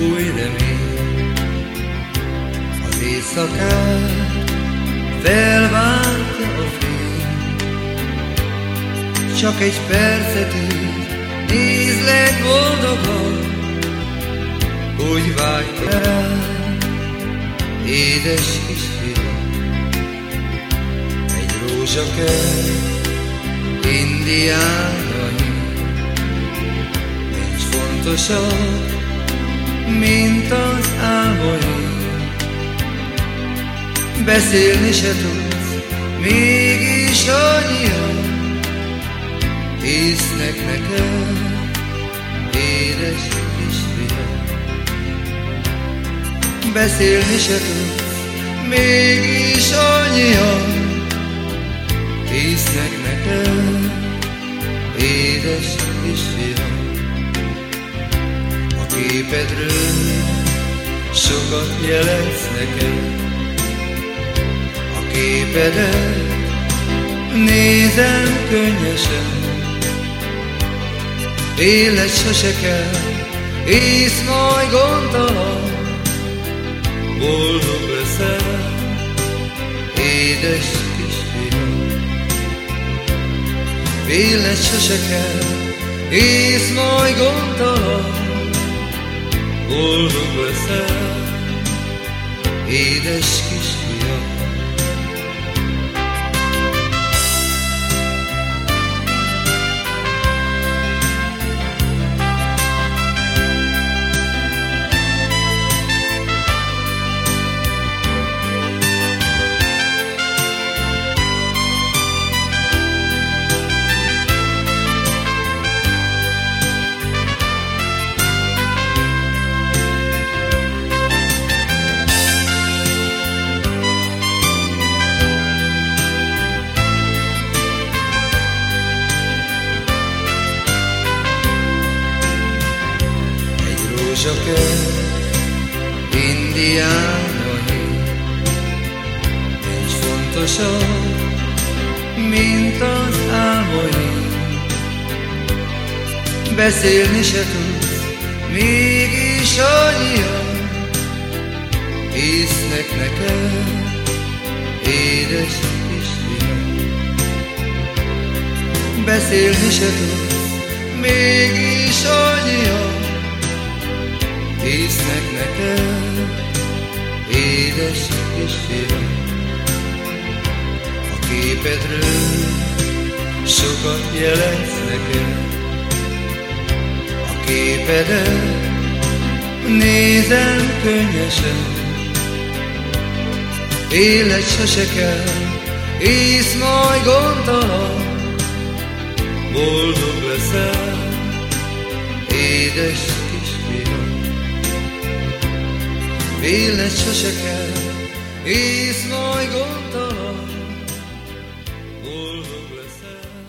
új remény. Az éjszakát felváltja a fény. Csak egy percet így nézlek boldogan, úgy vágyta el, édes kisfiam. Egy rózsakert indiánai, nincs fontosabb, mint az álmaim. Beszélni se tudsz, mégis annyian hisznek nekem, édes kisfiam. Beszélni se tudsz, mégis annyian hisznek nekem, édes kisfiam. A képedről sokat jelentsz nekem, képedet nézem könnyesen. Élet sose kell, ész majd gondtalan, boldog leszel, édes kisfiam. Élet sose kell, ész majd gondtalan, boldog leszel, édes kisfiam. Rózsakert, indiánai, nincs fontosabb, mint az álmaim. Beszélni se tudsz, mégis annyian hisznek nekem, édes kisfiam. Beszélni se tudsz, mégis annyian hisznek nekem, édes kisfiam. A képedről sokat jelentsz nekem, a képedet nézem könnyesen. Élet sose kell, ész majd gondtalan, boldog leszel, édes Véled sose kell, ész majd gondtalan, boldog leszel.